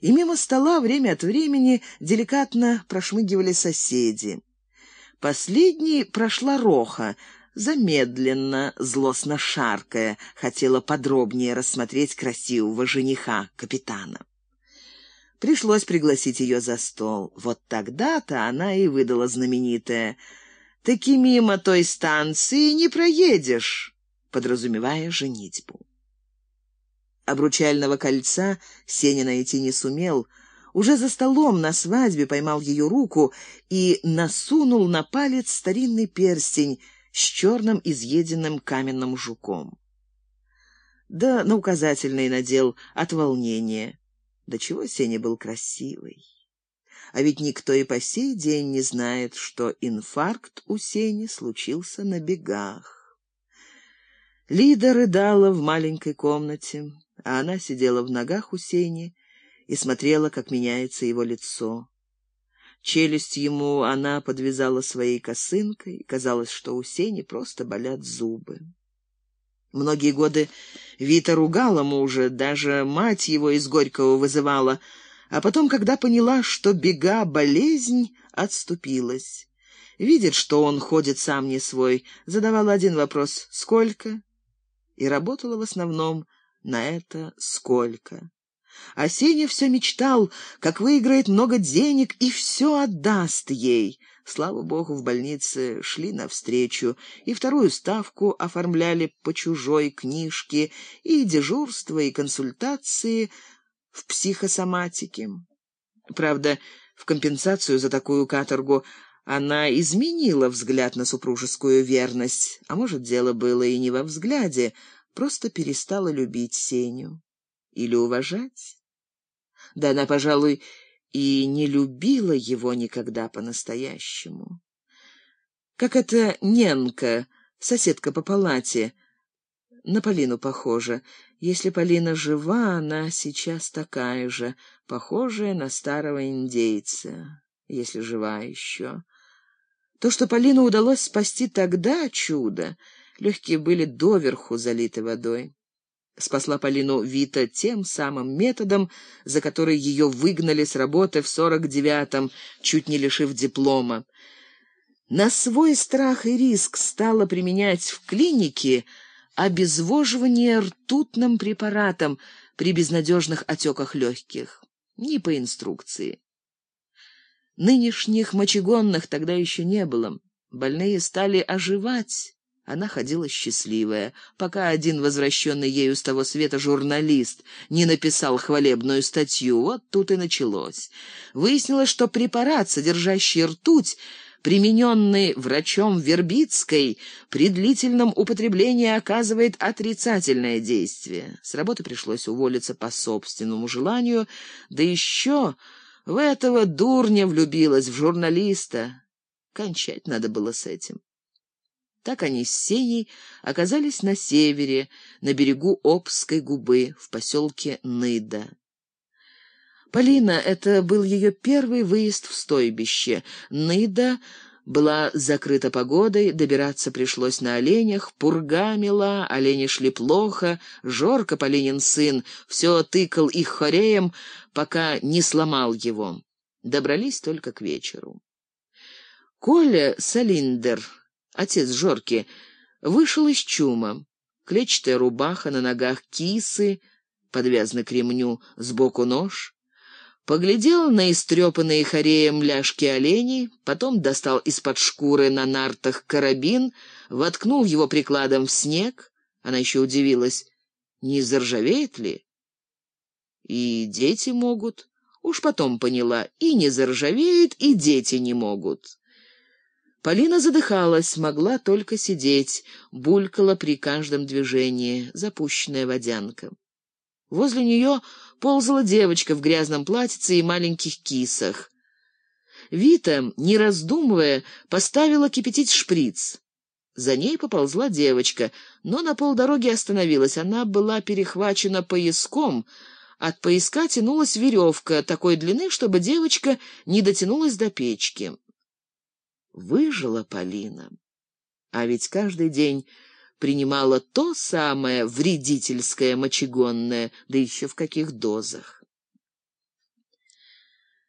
и мимо стола время от времени деликатно прошмыгивали соседи. Последней прошла Роха, замедленно, злостно шаркая, хотела подробнее рассмотреть красивого жениха, капитана. Пришлось пригласить ее за стол. Вот тогда-то она и выдала знаменитое «Таки мимо той станции не проедешь», подразумевая женитьбу. Обручального кольца Сеня найти не сумел. Уже за столом на свадьбе поймал ее руку и насунул на палец старинный перстень с черным изъеденным каменным жуком. Да на указательный надел от волнения. До чего Сеня был красивый. А ведь никто и по сей день не знает, что инфаркт у Сени случился на бегах. Лида рыдала в маленькой комнате а она сидела в ногах у Сени и смотрела, как меняется его лицо. Челюсть ему она подвязала своей косынкой, казалось, что у Сени просто болят зубы. Многие годы Вита ругала мужа, даже мать его из Горького вызывала, а потом, когда поняла, что бега болезнь, отступилась. Видит, что он ходит сам не свой, задавала один вопрос «Сколько?» и работала в основном на это сколько. А Сеня все мечтал, как выиграет много денег и все отдаст ей. Слава богу, в больнице шли навстречу, и вторую ставку оформляли по чужой книжке, и дежурство, и консультации в психосоматике. Правда, в компенсацию за такую каторгу она изменила взгляд на супружескую верность, а может, дело было и не во взгляде, просто перестала любить Сеню. Или уважать? Да она, пожалуй, и не любила его никогда по-настоящему. Как эта Ненка, соседка по палате, на Полину похожа. Если Полина жива, она сейчас такая же, похожая на старого индейца, если жива еще. То, что Полину удалось спасти тогда, чудо — Легкие были доверху залиты водой. Спасла Полину Вита тем самым методом, за который ее выгнали с работы в сорок девятом, чуть не лишив диплома. На свой страх и риск стала применять в клинике обезвоживание ртутным препаратом при безнадежных отеках легких. Не по инструкции. Нынешних мочегонных тогда еще не было. Больные стали оживать она ходила счастливая, пока один возвращенный ею с того света журналист не написал хвалебную статью. Вот тут и началось. Выяснилось, что препарат, содержащий ртуть, примененный врачом Вербицкой, при длительном употреблении оказывает отрицательное действие. С работы пришлось уволиться по собственному желанию, да еще в этого дурня влюбилась, в журналиста. Кончать надо было с этим. Так они с Сеней оказались на севере, на берегу Обской губы, в поселке Ныда. Полина — это был ее первый выезд в стойбище. Ныда была закрыта погодой, добираться пришлось на оленях, пурга мела, олени шли плохо, Жорка, Полинин сын, все тыкал их хореем, пока не сломал его. Добрались только к вечеру. Коля Салиндер отец Жорки, вышел из чума. Клетчатая рубаха, на ногах кисы, подвязаны к ремню, сбоку нож. Поглядел на истрепанные хореем ляжки оленей, потом достал из-под шкуры на нартах карабин, воткнул его прикладом в снег. Она еще удивилась, не заржавеет ли? И дети могут. Уж потом поняла, и не заржавеет, и дети не могут. Полина задыхалась, могла только сидеть, булькала при каждом движении, запущенная водянка. Возле нее ползала девочка в грязном платьице и маленьких кисах. Вита, не раздумывая, поставила кипятить шприц. За ней поползла девочка, но на полдороги остановилась. Она была перехвачена пояском. От пояска тянулась веревка такой длины, чтобы девочка не дотянулась до печки. Выжила Полина. А ведь каждый день принимала то самое вредительское мочегонное, да еще в каких дозах.